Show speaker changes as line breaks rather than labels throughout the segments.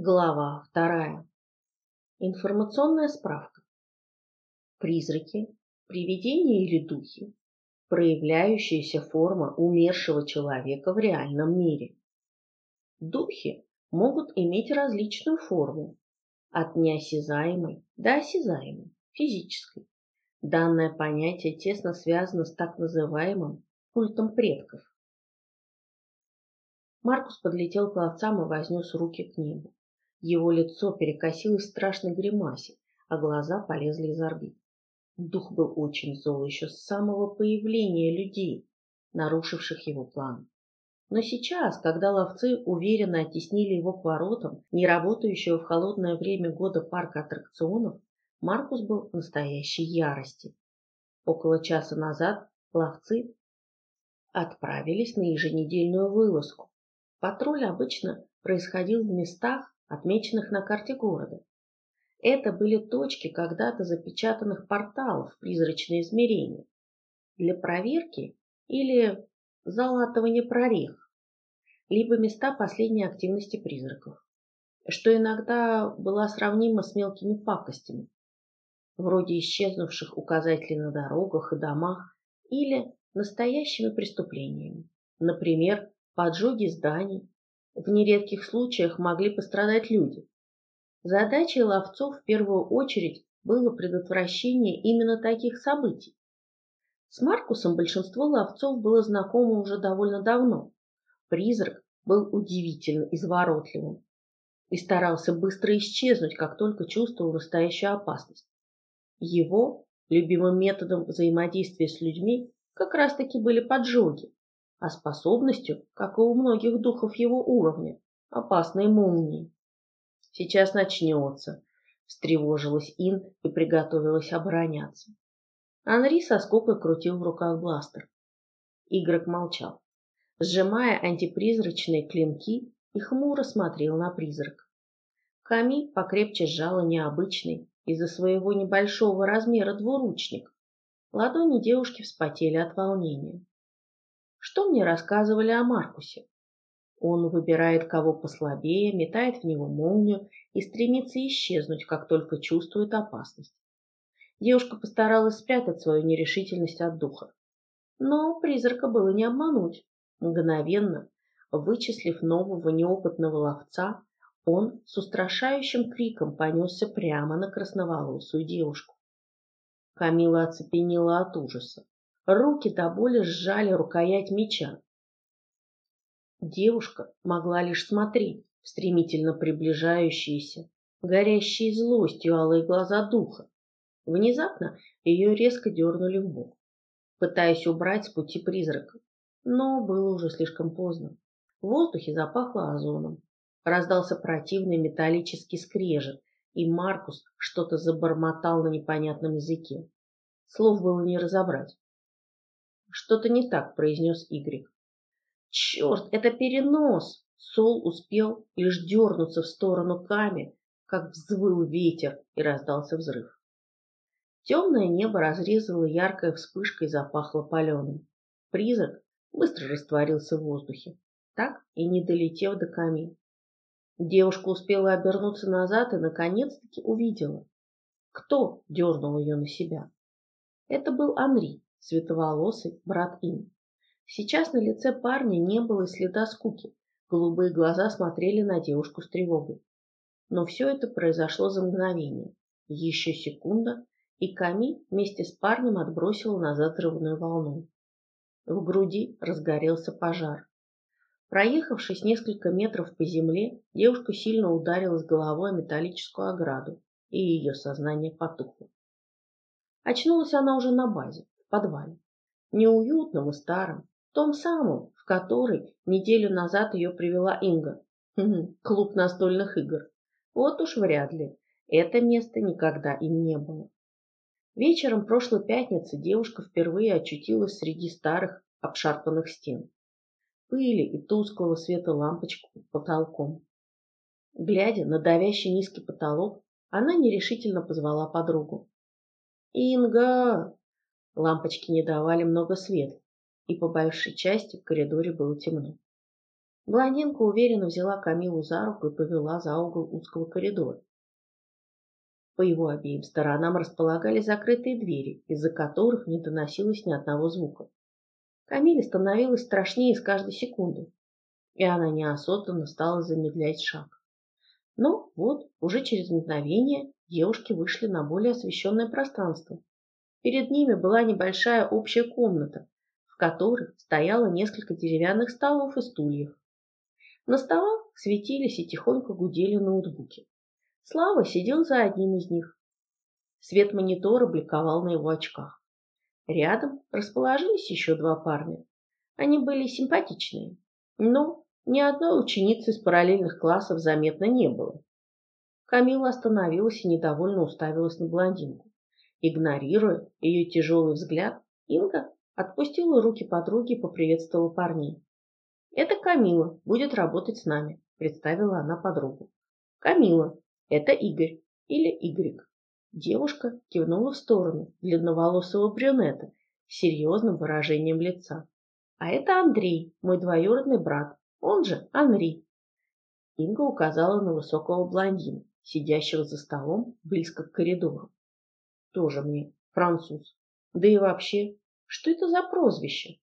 Глава вторая. Информационная справка. Призраки, привидения или духи, проявляющаяся форма умершего человека в реальном мире. Духи могут иметь различную форму, от неосязаемой до осязаемой, физической. Данное понятие тесно связано с так называемым культом предков. Маркус подлетел к ловцам и вознес руки к небу. Его лицо перекосилось в страшной гримасе, а глаза полезли из орбит. Дух был очень зол еще с самого появления людей, нарушивших его план. Но сейчас, когда ловцы уверенно оттеснили его к воротам, не работающего в холодное время года парка аттракционов, Маркус был в настоящей ярости. Около часа назад ловцы отправились на еженедельную вылазку. Патруль обычно происходил в местах, отмеченных на карте города. Это были точки когда-то запечатанных порталов в призрачные измерения для проверки или залатывания прорех, либо места последней активности призраков, что иногда была сравнима с мелкими пакостями, вроде исчезнувших указателей на дорогах и домах или настоящими преступлениями, например, поджоги зданий, в нередких случаях могли пострадать люди. Задачей ловцов в первую очередь было предотвращение именно таких событий. С Маркусом большинство ловцов было знакомо уже довольно давно. Призрак был удивительно изворотливым и старался быстро исчезнуть, как только чувствовал настоящую опасность. Его любимым методом взаимодействия с людьми как раз-таки были поджоги, а способностью, как и у многих духов его уровня, опасной молнии. Сейчас начнется, встревожилась Ин и приготовилась обороняться. Анри со скукой крутил в руках бластер. Игрок молчал, сжимая антипризрачные клинки и хмуро смотрел на призрак. Ками покрепче сжала необычный из-за своего небольшого размера двуручник. Ладони девушки вспотели от волнения. Что мне рассказывали о Маркусе? Он выбирает кого послабее, метает в него молнию и стремится исчезнуть, как только чувствует опасность. Девушка постаралась спрятать свою нерешительность от духа. Но призрака было не обмануть. Мгновенно, вычислив нового неопытного ловца, он с устрашающим криком понесся прямо на красноволосую девушку. Камила оцепенела от ужаса. Руки до боли сжали рукоять меча. Девушка могла лишь смотреть в стремительно приближающиеся, горящие злостью алые глаза духа. Внезапно ее резко дернули в бок, пытаясь убрать с пути призрака. Но было уже слишком поздно. В воздухе запахло озоном. Раздался противный металлический скрежет, и Маркус что-то забормотал на непонятном языке. Слов было не разобрать. Что-то не так, произнес Игрик. Черт, это перенос! Сол успел лишь дернуться в сторону Ками, как взвыл ветер и раздался взрыв. Темное небо разрезало яркой вспышкой и запахло паленым. Призрак быстро растворился в воздухе, так и не долетев до Ками. Девушка успела обернуться назад и наконец-таки увидела, кто дернул ее на себя. Это был Анри, светловолосый брат Ин. Сейчас на лице парня не было следа скуки. Голубые глаза смотрели на девушку с тревогой. Но все это произошло за мгновение. Еще секунда, и Ками вместе с парнем отбросила назад взрывную волну. В груди разгорелся пожар. Проехавшись несколько метров по земле, девушка сильно ударилась головой о металлическую ограду, и ее сознание потухло. Очнулась она уже на базе, подвале. Неуютном и старом, том самом, в который неделю назад ее привела Инга. Клуб настольных игр. Вот уж вряд ли. Это место никогда им не было. Вечером прошлой пятницы девушка впервые очутилась среди старых обшарпанных стен. Пыли и тусклого света лампочек под потолком. Глядя на давящий низкий потолок, она нерешительно позвала подругу. «Инга!» Лампочки не давали много света, и по большей части в коридоре было темно. Блондинка уверенно взяла Камилу за руку и повела за угол узкого коридора. По его обеим сторонам располагались закрытые двери, из-за которых не доносилось ни одного звука. Камиле становилось страшнее с каждой секундой, и она неосознанно стала замедлять шаг. Но вот уже через мгновение девушки вышли на более освещенное пространство. Перед ними была небольшая общая комната, в которой стояло несколько деревянных столов и стульев. На столах светились и тихонько гудели ноутбуки. Слава сидел за одним из них. Свет монитора бликовал на его очках. Рядом расположились еще два парня. Они были симпатичные, но ни одной ученицы из параллельных классов заметно не было. Камила остановилась и недовольно уставилась на блондинку. Игнорируя ее тяжелый взгляд, Инга отпустила руки подруги и поприветствовала парней. «Это Камила, будет работать с нами», — представила она подругу. «Камила, это Игорь или Игорик. Девушка кивнула в сторону длинноволосого брюнета с серьезным выражением лица. А это Андрей, мой двоюродный брат, он же Анри. Инга указала на высокого блондина, сидящего за столом близко к коридору. Тоже мне француз. Да и вообще, что это за прозвище?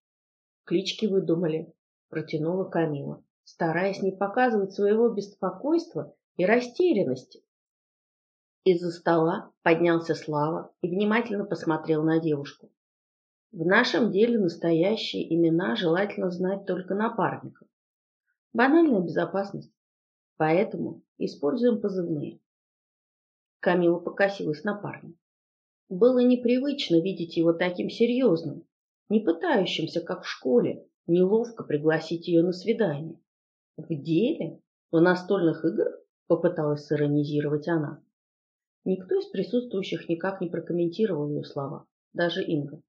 Клички выдумали, протянула Камила, стараясь не показывать своего беспокойства и растерянности. Из-за стола поднялся Слава и внимательно посмотрел на девушку. В нашем деле настоящие имена желательно знать только напарников. Банальная безопасность. Поэтому используем позывные. Камила покосилась на парня. Было непривычно видеть его таким серьезным, не пытающимся, как в школе, неловко пригласить ее на свидание. В деле? В настольных играх? Попыталась сиронизировать она. Никто из присутствующих никак не прокомментировал ее слова, даже Инга.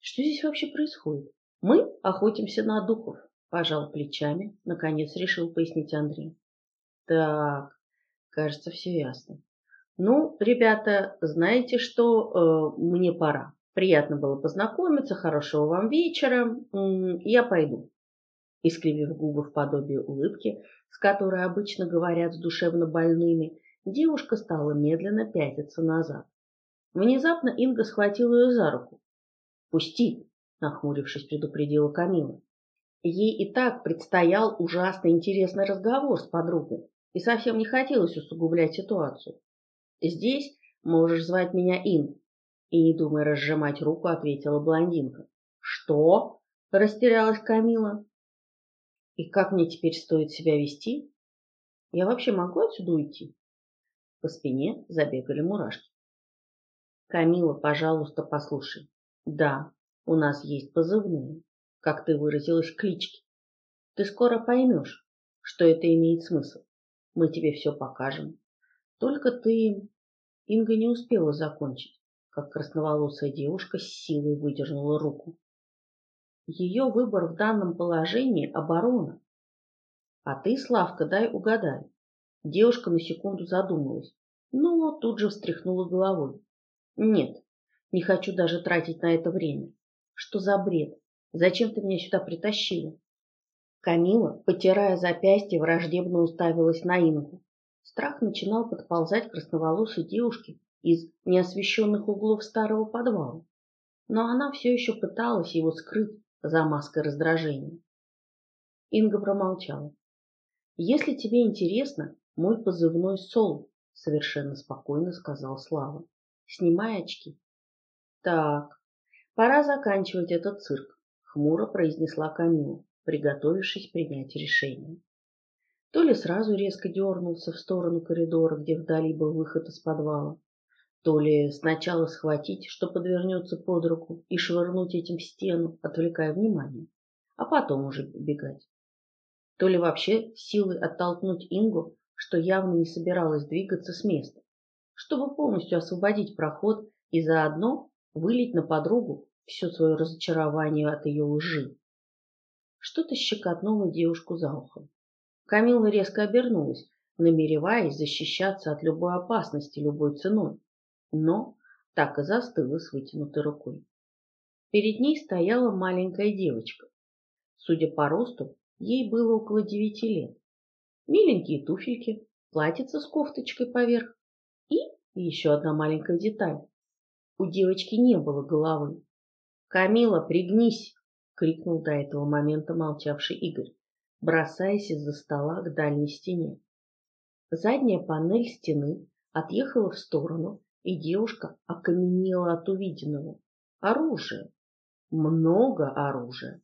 Что здесь вообще происходит? Мы охотимся на духов, пожал плечами, наконец решил пояснить Андрей. Так, кажется, все ясно. Ну, ребята, знаете что, э, мне пора. Приятно было познакомиться, хорошего вам вечера. Я пойду. Искривив губы в подобие улыбки, с которой обычно говорят с душевно больными, девушка стала медленно пятиться назад. Внезапно Инга схватила ее за руку. «Пусти!» — нахмурившись, предупредила Камила. Ей и так предстоял ужасно интересный разговор с подругой, и совсем не хотелось усугублять ситуацию. «Здесь можешь звать меня Ин», — и, не думая разжимать руку, ответила блондинка. «Что?» — растерялась Камила. И как мне теперь стоит себя вести? Я вообще могу отсюда уйти? По спине забегали мурашки. Камила, пожалуйста, послушай. Да, у нас есть позывные, как ты выразилась, клички. Ты скоро поймешь, что это имеет смысл. Мы тебе все покажем. Только ты... Инга не успела закончить, как красноволосая девушка с силой выдернула руку. Ее выбор в данном положении – оборона. А ты, Славка, дай угадай. Девушка на секунду задумалась, но тут же встряхнула головой. Нет, не хочу даже тратить на это время. Что за бред? Зачем ты меня сюда притащила? Камила, потирая запястье, враждебно уставилась на Ингу. Страх начинал подползать красноволосой девушке из неосвещенных углов старого подвала. Но она все еще пыталась его скрыть, за маской раздражения. Инга промолчала. «Если тебе интересно, мой позывной Сол», — совершенно спокойно сказал Слава. «Снимай очки». «Так, пора заканчивать этот цирк», — хмуро произнесла Камила, приготовившись принять решение. То ли сразу резко дернулся в сторону коридора, где вдали был выход из подвала, то ли сначала схватить, что подвернется под руку, и швырнуть этим в стену, отвлекая внимание, а потом уже бегать. То ли вообще силой оттолкнуть Ингу, что явно не собиралась двигаться с места, чтобы полностью освободить проход и заодно вылить на подругу все свое разочарование от ее лжи. Что-то щекотнуло девушку за ухом. Камила резко обернулась, намереваясь защищаться от любой опасности любой ценой но так и застыла с вытянутой рукой. Перед ней стояла маленькая девочка. Судя по росту, ей было около девяти лет. Миленькие туфельки, платьице с кофточкой поверх и еще одна маленькая деталь. У девочки не было головы. «Камила, пригнись!» — крикнул до этого момента молчавший Игорь, бросаясь из-за стола к дальней стене. Задняя панель стены отъехала в сторону, и девушка окаменела от увиденного. Оружие. Много оружия.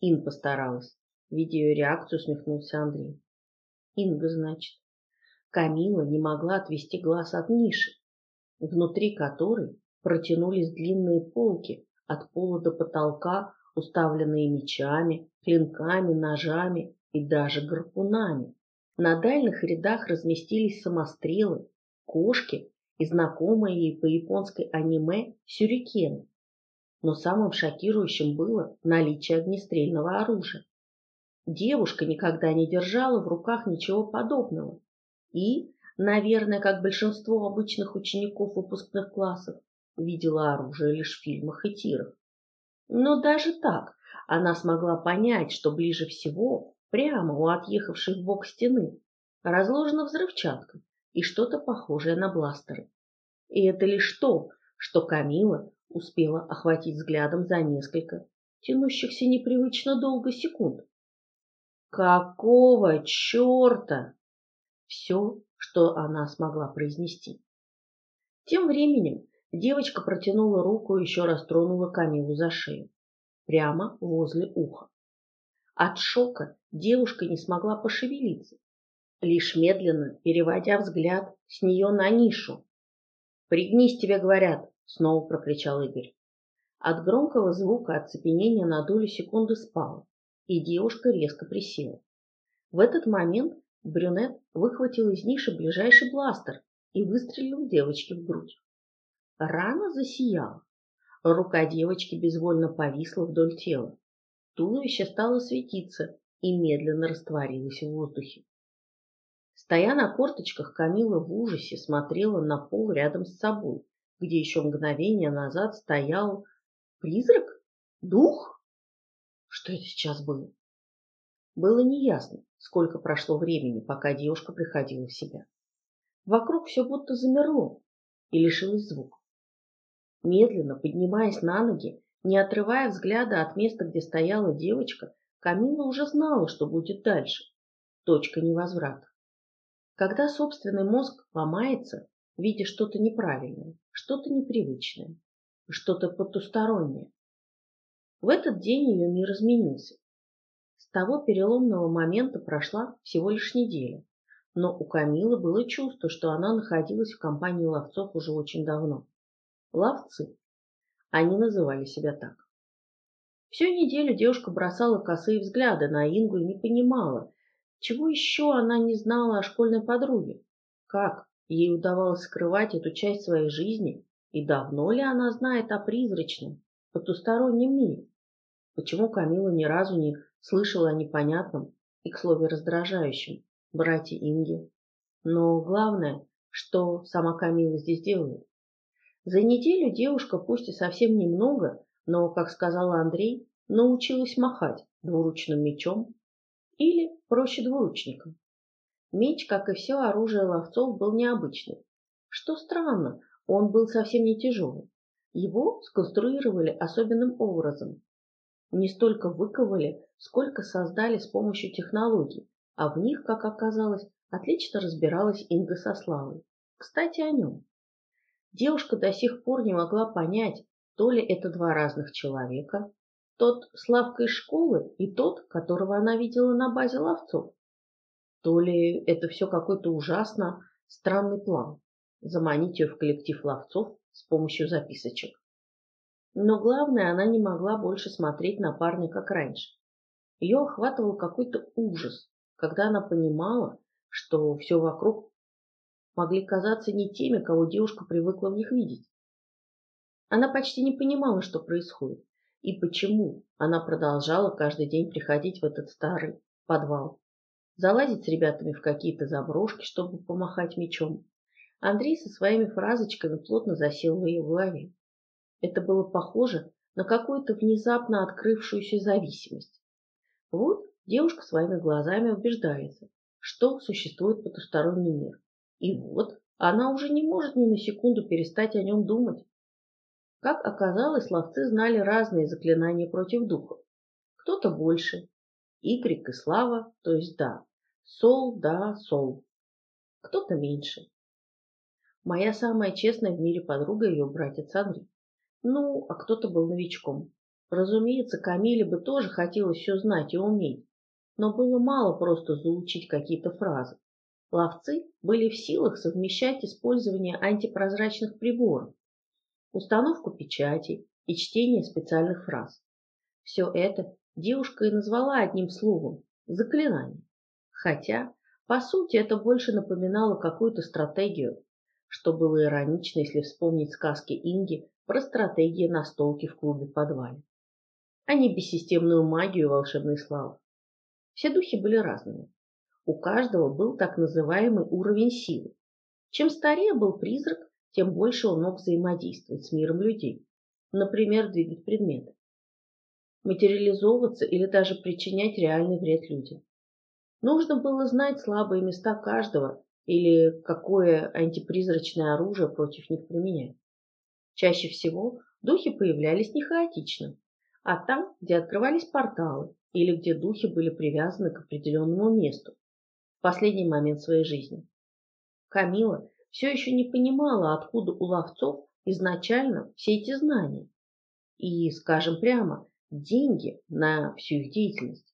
Ин постаралась. Видя ее реакцию, усмехнулся Андрей. Инга, значит. Камила не могла отвести глаз от ниши, внутри которой протянулись длинные полки от пола до потолка, уставленные мечами, клинками, ножами и даже гарпунами. На дальних рядах разместились самострелы, кошки и знакомые ей по японской аниме сюрикены. Но самым шокирующим было наличие огнестрельного оружия. Девушка никогда не держала в руках ничего подобного. И, наверное, как большинство обычных учеников выпускных классов, видела оружие лишь в фильмах и тирах. Но даже так она смогла понять, что ближе всего, прямо у отъехавшей в бок стены, разложена взрывчатка и что-то похожее на бластеры. И это лишь то, что Камила успела охватить взглядом за несколько, тянущихся непривычно долго секунд. «Какого черта?» Все, что она смогла произнести. Тем временем девочка протянула руку и еще раз тронула Камилу за шею, прямо возле уха. От шока девушка не смогла пошевелиться, лишь медленно переводя взгляд с нее на нишу. «Пригнись, тебе говорят!» — снова прокричал Игорь. От громкого звука оцепенение на долю секунды спало, и девушка резко присела. В этот момент брюнет выхватил из ниши ближайший бластер и выстрелил девочке в грудь. Рана засияла. Рука девочки безвольно повисла вдоль тела. Туловище стало светиться и медленно растворилось в воздухе. Стоя на корточках, Камила в ужасе смотрела на пол рядом с собой, где еще мгновение назад стоял призрак? Дух? Что это сейчас было? Было неясно, сколько прошло времени, пока девушка приходила в себя. Вокруг все будто замерло и лишилось звука. Медленно поднимаясь на ноги, не отрывая взгляда от места, где стояла девочка, Камила уже знала, что будет дальше. Точка невозврата. Когда собственный мозг ломается, видя что-то неправильное, что-то непривычное, что-то потустороннее. В этот день ее мир изменился. С того переломного момента прошла всего лишь неделя, но у Камилы было чувство, что она находилась в компании ловцов уже очень давно. Ловцы. Они называли себя так. Всю неделю девушка бросала косые взгляды на Ингу и не понимала, чего еще она не знала о школьной подруге? Как ей удавалось скрывать эту часть своей жизни? И давно ли она знает о призрачном, потустороннем мире? Почему Камила ни разу не слышала о непонятном и, к слову, раздражающем брате Инги? Но главное, что сама Камила здесь делает. За неделю девушка, пусть и совсем немного, но, как сказал Андрей, научилась махать двуручным мечом или проще двуручника. Меч, как и все оружие ловцов, был необычный. Что странно, он был совсем не тяжелый. Его сконструировали особенным образом. Не столько выковали, сколько создали с помощью технологий, а в них, как оказалось, отлично разбиралась Инга со Славой. Кстати, о нем. Девушка до сих пор не могла понять, то ли это два разных человека, тот Славка из школы и тот, которого она видела на базе ловцов. То ли это все какой-то ужасно странный план – заманить ее в коллектив ловцов с помощью записочек. Но главное, она не могла больше смотреть на парня, как раньше. Ее охватывал какой-то ужас, когда она понимала, что все вокруг могли казаться не теми, кого девушка привыкла в них видеть. Она почти не понимала, что происходит и почему она продолжала каждый день приходить в этот старый подвал, залазить с ребятами в какие-то заброшки, чтобы помахать мечом. Андрей со своими фразочками плотно засел в ее голове. Это было похоже на какую-то внезапно открывшуюся зависимость. Вот девушка своими глазами убеждается, что существует потусторонний мир. И вот она уже не может ни на секунду перестать о нем думать. Как оказалось, ловцы знали разные заклинания против духов. Кто-то больше. Игрик и Слава, то есть да. Сол, да, сол. Кто-то меньше. Моя самая честная в мире подруга ее братец Андрей. Ну, а кто-то был новичком. Разумеется, Камиле бы тоже хотелось все знать и уметь, но было мало просто заучить какие-то фразы. Ловцы были в силах совмещать использование антипрозрачных приборов, установку печатей и чтение специальных фраз. Все это девушка и назвала одним словом – заклинание. Хотя, по сути, это больше напоминало какую-то стратегию, что было иронично, если вспомнить сказки Инги про стратегии настолки в клубе подвале, а не бессистемную магию волшебной славы. Все духи были разными. У каждого был так называемый уровень силы. Чем старее был призрак, тем больше он мог взаимодействовать с миром людей. Например, двигать предметы. Материализовываться или даже причинять реальный вред людям. Нужно было знать слабые места каждого или какое антипризрачное оружие против них применять. Чаще всего духи появлялись не хаотично, а там, где открывались порталы или где духи были привязаны к определенному месту последний момент своей жизни. Камила все еще не понимала, откуда у ловцов изначально все эти знания и, скажем прямо, деньги на всю их деятельность.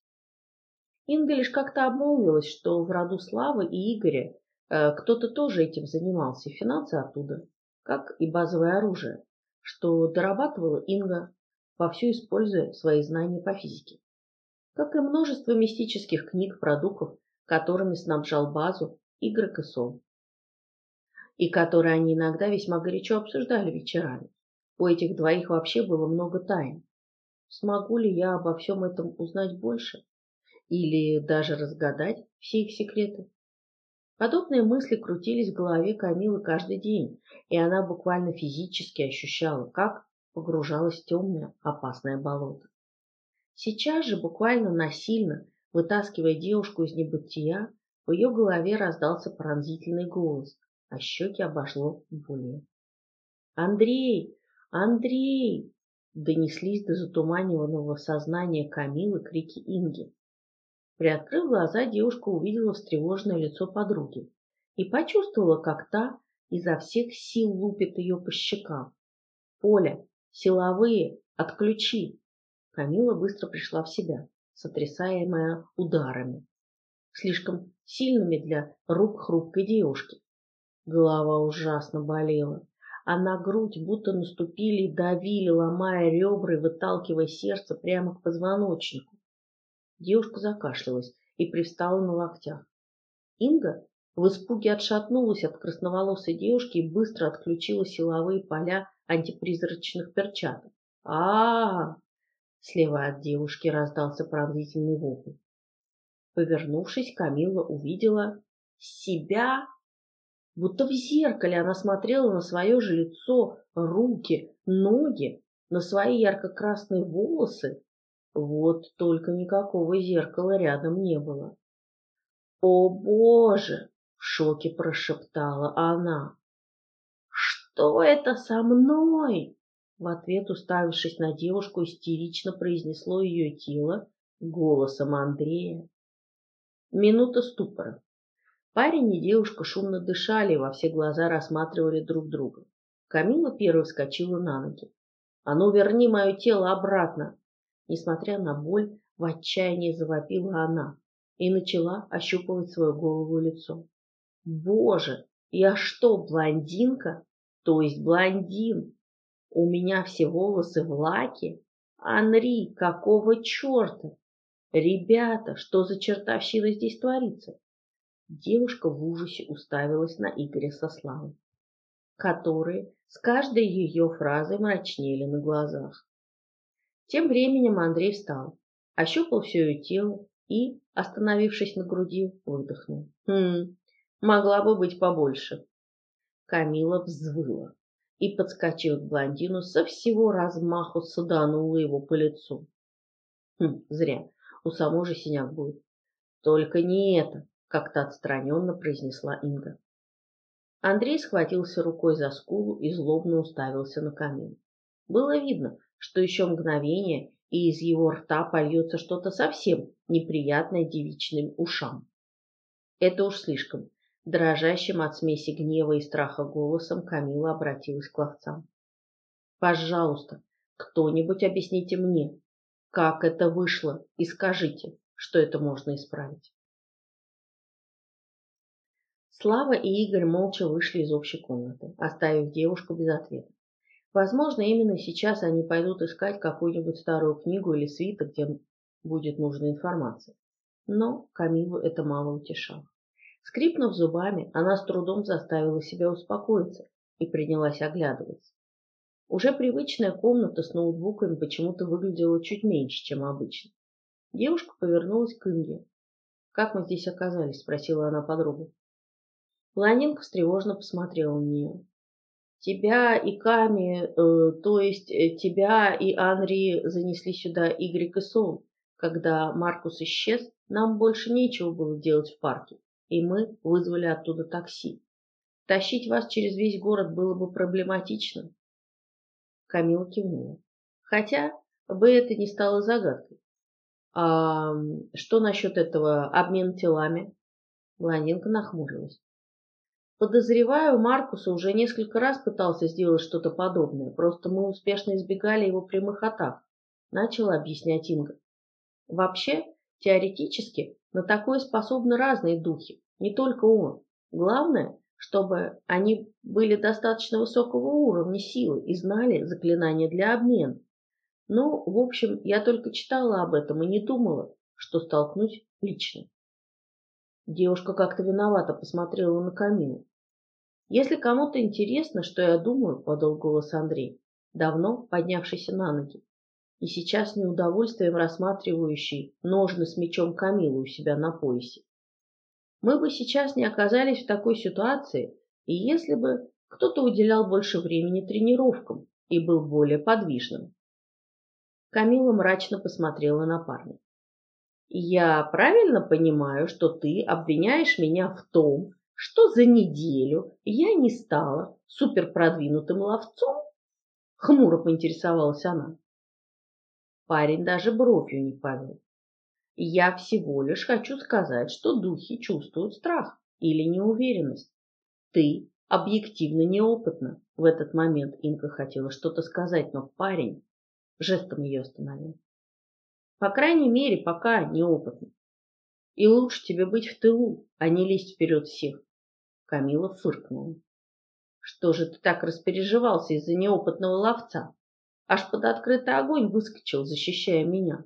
Инга лишь как-то обмолвилась, что в роду Славы и Игоря Э, кто-то тоже этим занимался, и финансы оттуда, как и базовое оружие, что дорабатывала Инга, вовсю используя свои знания по физике. Как и множество мистических книг про духов, которыми снабжал базу Игорь Косов. И которые они иногда весьма горячо обсуждали вечерами. У этих двоих вообще было много тайн. Смогу ли я обо всем этом узнать больше? Или даже разгадать все их секреты? Подобные мысли крутились в голове Камилы каждый день, и она буквально физически ощущала, как погружалась в темное, опасное болото. Сейчас же, буквально насильно, вытаскивая девушку из небытия, в ее голове раздался пронзительный голос, а щеки обошло болью. «Андрей! Андрей!» донеслись до затуманенного сознания Камилы крики Инги. Приоткрыв глаза, девушка увидела встревоженное лицо подруги и почувствовала, как та изо всех сил лупит ее по щекам. «Поля, силовые, отключи!» Камила быстро пришла в себя, сотрясаемая ударами, слишком сильными для рук хрупкой девушки. Голова ужасно болела, а на грудь будто наступили и давили, ломая ребра и выталкивая сердце прямо к позвоночнику. Девушка закашлялась и привстала на локтях. Инга в испуге отшатнулась от красноволосой девушки и быстро отключила силовые поля антипризрачных перчаток. а а, -а Слева от девушки раздался пронзительный вопль. Повернувшись, Камила увидела себя. Будто в зеркале она смотрела на свое же лицо, руки, ноги, на свои ярко-красные волосы вот только никакого зеркала рядом не было. «О, Боже!» — в шоке прошептала она. «Что это со мной?» В ответ, уставившись на девушку, истерично произнесло ее тело голосом Андрея. Минута ступора. Парень и девушка шумно дышали и во все глаза рассматривали друг друга. Камила первой вскочила на ноги. «А ну, верни мое тело обратно!» Несмотря на боль, в отчаянии завопила она и начала ощупывать свою голову и лицо. Боже, я что, блондинка? То есть блондин? У меня все волосы в лаке? Анри, какого черта? Ребята, что за чертовщина здесь творится? Девушка в ужасе уставилась на Игоря со Славой, которые с каждой ее фразой мрачнели на глазах. Тем временем Андрей встал, ощупал все ее тело и, остановившись на груди, выдохнул. Хм, могла бы быть побольше. Камила взвыла и, подскочив к блондину, со всего размаху саданула его по лицу. Хм, зря. у самой же синяк будет. Только не это, как-то отстраненно произнесла Инга. Андрей схватился рукой за скулу и злобно уставился на камин. Было видно, что еще мгновение, и из его рта польется что-то совсем неприятное девичным ушам. Это уж слишком. Дрожащим от смеси гнева и страха голосом Камила обратилась к ловцам. «Пожалуйста, кто-нибудь объясните мне, как это вышло, и скажите, что это можно исправить». Слава и Игорь молча вышли из общей комнаты, оставив девушку без ответа. Возможно, именно сейчас они пойдут искать какую-нибудь старую книгу или свиток, где будет нужная информация. Но Камилу это мало утешало. Скрипнув зубами, она с трудом заставила себя успокоиться и принялась оглядываться. Уже привычная комната с ноутбуками почему-то выглядела чуть меньше, чем обычно. Девушка повернулась к Инге. «Как мы здесь оказались?» – спросила она подругу. Блондинка встревожно посмотрела на нее. Тебя и Ками, э, то есть э, тебя и Анри занесли сюда Игорь и Сол. Когда Маркус исчез, нам больше нечего было делать в парке, и мы вызвали оттуда такси. Тащить вас через весь город было бы проблематично. Камила кивнула. Хотя бы это не стало загадкой. А что насчет этого обмена телами? Блондинка нахмурилась. Подозреваю, Маркус уже несколько раз пытался сделать что-то подобное, просто мы успешно избегали его прямых атак, начала объяснять Инга. Вообще, теоретически, на такое способны разные духи, не только он. Главное, чтобы они были достаточно высокого уровня силы и знали заклинания для обмена. Ну, в общем, я только читала об этом и не думала, что столкнусь лично. Девушка как-то виновато посмотрела на Камилу. Если кому-то интересно, что я думаю, подал голос Андрей, давно поднявшийся на ноги, и сейчас неудовольствием рассматривающий ножны с мечом Камилы у себя на поясе. Мы бы сейчас не оказались в такой ситуации, и если бы кто-то уделял больше времени тренировкам и был более подвижным. Камила мрачно посмотрела на парня. «Я правильно понимаю, что ты обвиняешь меня в том, что за неделю я не стала суперпродвинутым ловцом? Хмуро поинтересовалась она. Парень даже бровью не повел. Я всего лишь хочу сказать, что духи чувствуют страх или неуверенность. Ты объективно неопытна. В этот момент Инка хотела что-то сказать, но парень жестом ее остановил. По крайней мере, пока неопытна. И лучше тебе быть в тылу, а не лезть вперед всех. Камила фыркнула. Что же ты так распереживался из-за неопытного ловца? Аж под открытый огонь выскочил, защищая меня.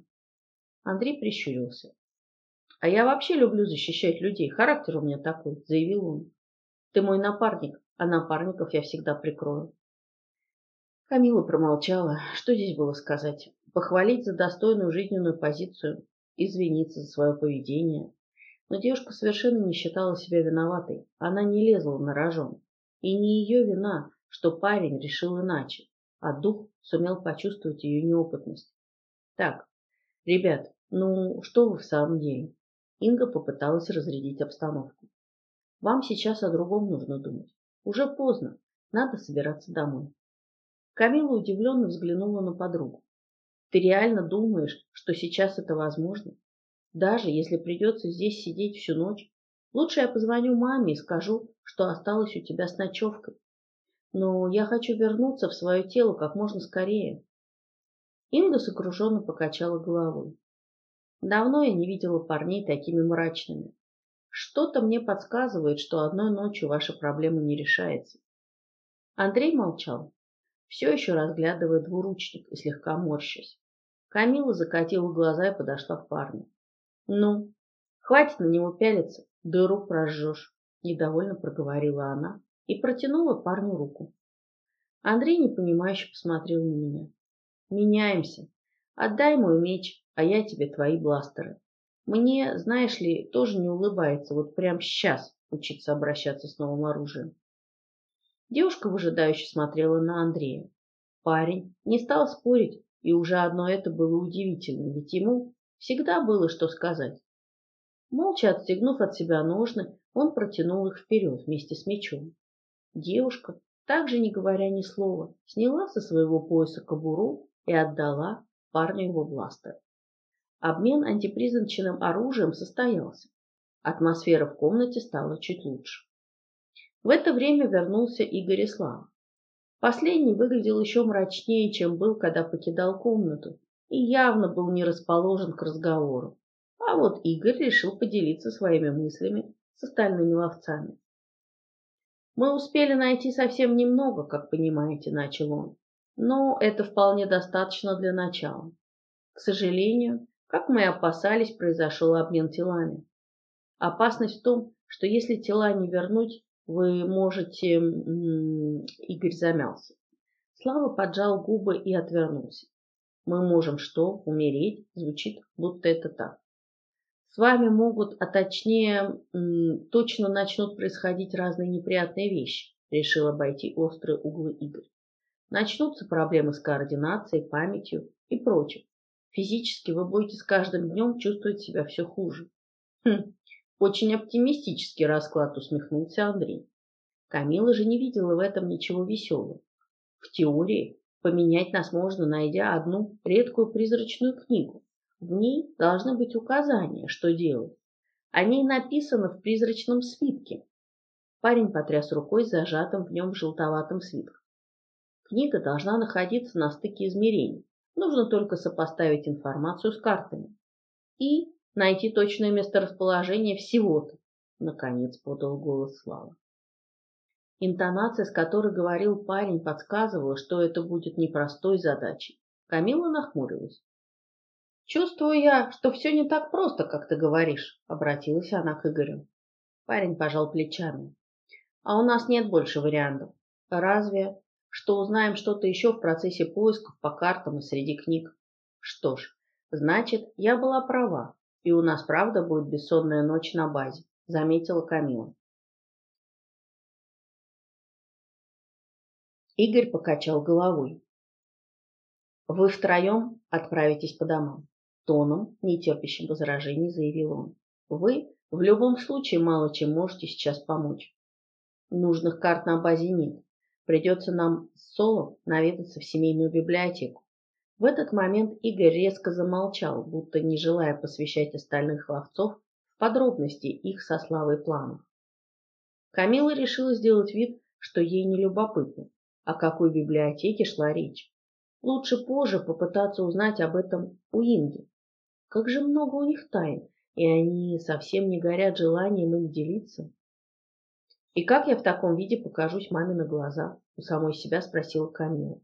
Андрей прищурился. А я вообще люблю защищать людей. Характер у меня такой, заявил он. Ты мой напарник, а напарников я всегда прикрою. Камила промолчала. Что здесь было сказать? Похвалить за достойную жизненную позицию, извиниться за свое поведение, но девушка совершенно не считала себя виноватой. Она не лезла на рожон. И не ее вина, что парень решил иначе, а дух сумел почувствовать ее неопытность. Так, ребят, ну что вы в самом деле? Инга попыталась разрядить обстановку. Вам сейчас о другом нужно думать. Уже поздно, надо собираться домой. Камила удивленно взглянула на подругу. Ты реально думаешь, что сейчас это возможно? Даже если придется здесь сидеть всю ночь, лучше я позвоню маме и скажу, что осталось у тебя с ночевкой. Но я хочу вернуться в свое тело как можно скорее. Инга сокрушенно покачала головой. Давно я не видела парней такими мрачными. Что-то мне подсказывает, что одной ночью ваша проблема не решается. Андрей молчал, все еще разглядывая двуручник и слегка морщась. Камила закатила глаза и подошла к парню. Ну, хватит на него пялиться, дыру прожжешь, недовольно проговорила она и протянула парню руку. Андрей непонимающе посмотрел на меня. Меняемся. Отдай мой меч, а я тебе твои бластеры. Мне, знаешь ли, тоже не улыбается вот прямо сейчас учиться обращаться с новым оружием. Девушка выжидающе смотрела на Андрея. Парень не стал спорить, и уже одно это было удивительно, ведь ему Всегда было что сказать. Молча отстегнув от себя ножны, он протянул их вперед вместе с мечом. Девушка, также не говоря ни слова, сняла со своего пояса кобуру и отдала парню его бластер. Обмен антипризрачным оружием состоялся. Атмосфера в комнате стала чуть лучше. В это время вернулся Игорь Ислам. Последний выглядел еще мрачнее, чем был, когда покидал комнату, и явно был не расположен к разговору. А вот Игорь решил поделиться своими мыслями с остальными ловцами. «Мы успели найти совсем немного, как понимаете», — начал он. «Но это вполне достаточно для начала. К сожалению, как мы и опасались, произошел обмен телами. Опасность в том, что если тела не вернуть, вы можете...» Игорь замялся. Слава поджал губы и отвернулся. «Мы можем что? Умереть?» Звучит, будто это так с вами могут, а точнее, точно начнут происходить разные неприятные вещи, решил обойти острые углы Игорь. Начнутся проблемы с координацией, памятью и прочим. Физически вы будете с каждым днем чувствовать себя все хуже. Хм, очень оптимистический расклад, усмехнулся Андрей. Камила же не видела в этом ничего веселого. В теории поменять нас можно, найдя одну редкую призрачную книгу. В ней должны быть указания, что делать. О ней написано в призрачном свитке. Парень потряс рукой зажатым в нем желтоватым свитком. Книга должна находиться на стыке измерений. Нужно только сопоставить информацию с картами. И найти точное месторасположение всего-то, наконец подал голос Слава. Интонация, с которой говорил парень, подсказывала, что это будет непростой задачей. Камила нахмурилась. «Чувствую я, что все не так просто, как ты говоришь», — обратилась она к Игорю. Парень пожал плечами. «А у нас нет больше вариантов. Разве что узнаем что-то еще в процессе поисков по картам и среди книг. Что ж, значит, я была права, и у нас правда будет бессонная ночь на базе», — заметила Камила. Игорь покачал головой. «Вы втроем отправитесь по домам тоном, нетерпящим возражений, заявил он. Вы в любом случае мало чем можете сейчас помочь. Нужных карт на базе нет. Придется нам с Соло наведаться в семейную библиотеку. В этот момент Игорь резко замолчал, будто не желая посвящать остальных ловцов в подробности их со Славой планов. Камила решила сделать вид, что ей не любопытно, о какой библиотеке шла речь. Лучше позже попытаться узнать об этом у Инги. Как же много у них тайн, и они совсем не горят желанием им делиться. И как я в таком виде покажусь маме на глаза? У самой себя спросила Камила.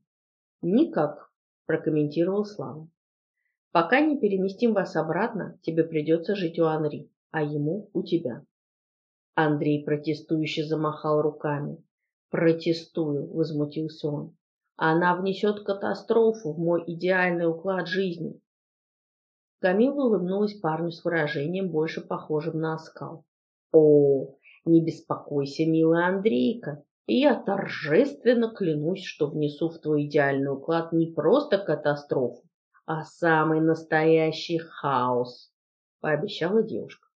Никак, прокомментировал Слава. Пока не переместим вас обратно, тебе придется жить у Анри, а ему у тебя. Андрей протестующе замахал руками. Протестую, возмутился он. Она внесет катастрофу в мой идеальный уклад жизни. Камила улыбнулась парню с выражением, больше похожим на оскал. «О, не беспокойся, милая Андрейка, я торжественно клянусь, что внесу в твой идеальный уклад не просто катастрофу, а самый настоящий хаос», — пообещала девушка.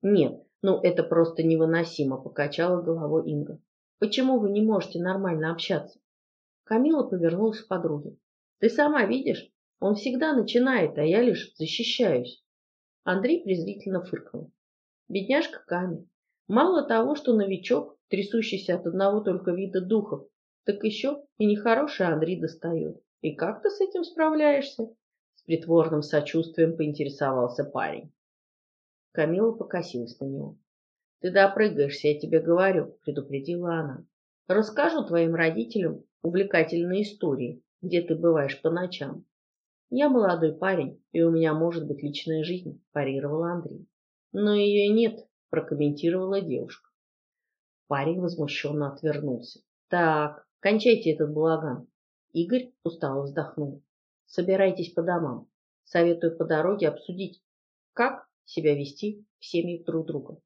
«Нет, ну это просто невыносимо», — покачала головой Инга. «Почему вы не можете нормально общаться?» Камила повернулась к подруге. «Ты сама видишь, он всегда начинает, а я лишь защищаюсь. Андрей презрительно фыркнул. Бедняжка Ками. Мало того, что новичок, трясущийся от одного только вида духов, так еще и нехороший Андрей достает. И как ты с этим справляешься? С притворным сочувствием поинтересовался парень. Камила покосилась на него. Ты допрыгаешься, я тебе говорю, предупредила она. Расскажу твоим родителям увлекательные истории, где ты бываешь по ночам. Я молодой парень, и у меня может быть личная жизнь, парировал Андрей. Но ее нет, прокомментировала девушка. Парень возмущенно отвернулся. Так, кончайте этот балаган. Игорь устало вздохнул. Собирайтесь по домам. Советую по дороге обсудить, как себя вести в семьях друг друга.